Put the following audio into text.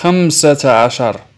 خمسة عشر.